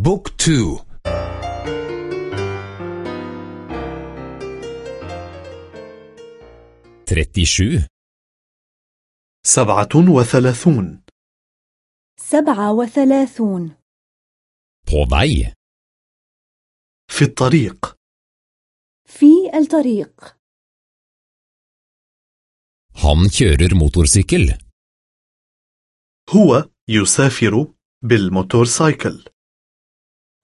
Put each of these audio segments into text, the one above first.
بوك تو. trettiosju سبعة وثلاثون. سبعة وثلاثون. Vei. في الطريق. في الطريق. Han kjører motorsykkel. هو يسافر بالموتورسايكل.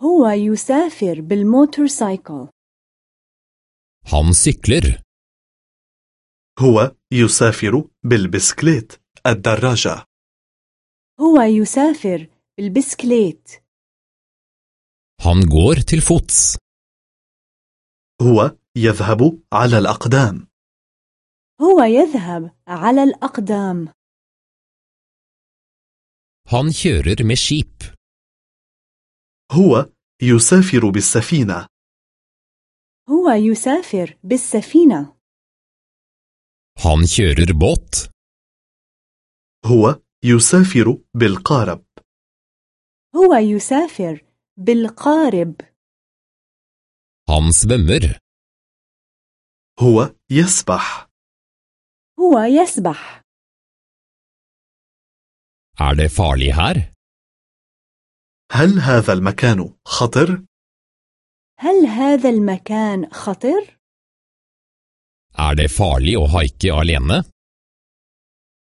هو يسافر بالموتورسايكل Han sykler. هو يسافر بالبسكليت الدراجة هو يسافر بالبسكليت Han går til fots. هو يذهب على الأقدام هو يذهب على الأقدام Han kjører med skip. هو يسافر بالسفينة هو يسافر بالسفينة Han kjører båt. هو يسافر بالقارب هو يسافر بالقارب Han svømmer. هو يسبح هو يسبح Er det farlig her? هل هذا المكان خطر؟ هل هذا المكان خطر؟ Er det farlig å haike alene?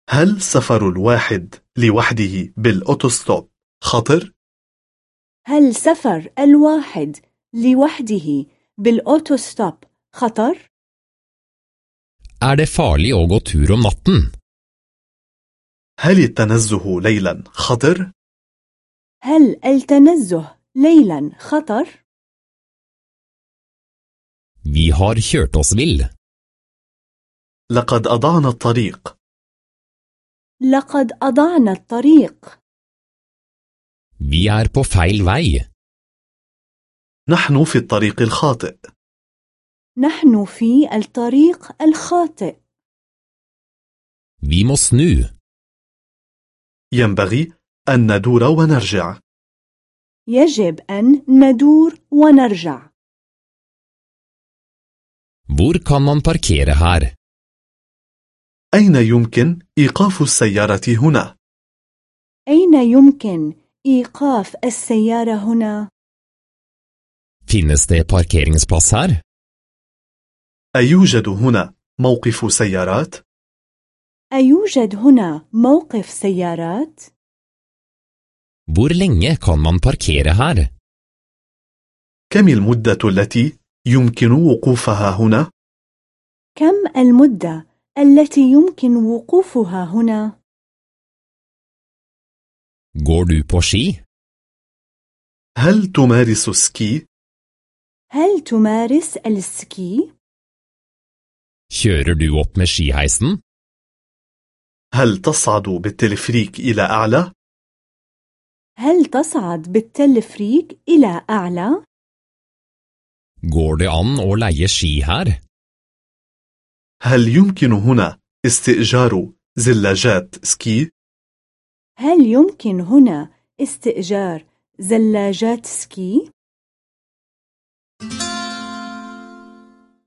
هل سفر الواحد لوحده بالأوتوستوب خطر؟ هل سفر الواحد لوحده بالأوتوستوب خطر؟ Er det farlig å gå tur om natten? هل التنزه ليلا خطر؟ هل التنزه ليلا خطر؟ Vi har kjørt oss vill. لقد أضعنا الطريق لقد أضعنا الطريق Vi er på feil vei. نحن في الطريق الخاطئ نحن في الطريق الخاطئ Vi må snu. ينبغي أن ندور ونرجع يجب أن ندور ونرجع Hvor kan man parkere her? أين يمكن إيقاف السيارة هنا؟ أين يمكن إيقاف السيارة هنا؟ Finnes det parkeringsplass her? أيوجد هنا موقف سيارات؟ أيوجد هنا موقف سيارات؟ Hvor lenge kan man parkere her? كم المدة التي يمكن وقوفها هنا؟ كم المدة التي يمكن وقوفها هنا؟ Går du på ski? هل تمارس سكي؟ هل تمارس السكي؟ Kjører du opp med skiheisen? هل تصعد بالتلفريك إلى أعلى؟ هل تصعد بالتلفريك إلى أعلى؟ Går det an å leie ski her? هل يمكن هنا استئجار زلاجات سكي؟ هل يمكن هنا استئجار زلاجات سكي؟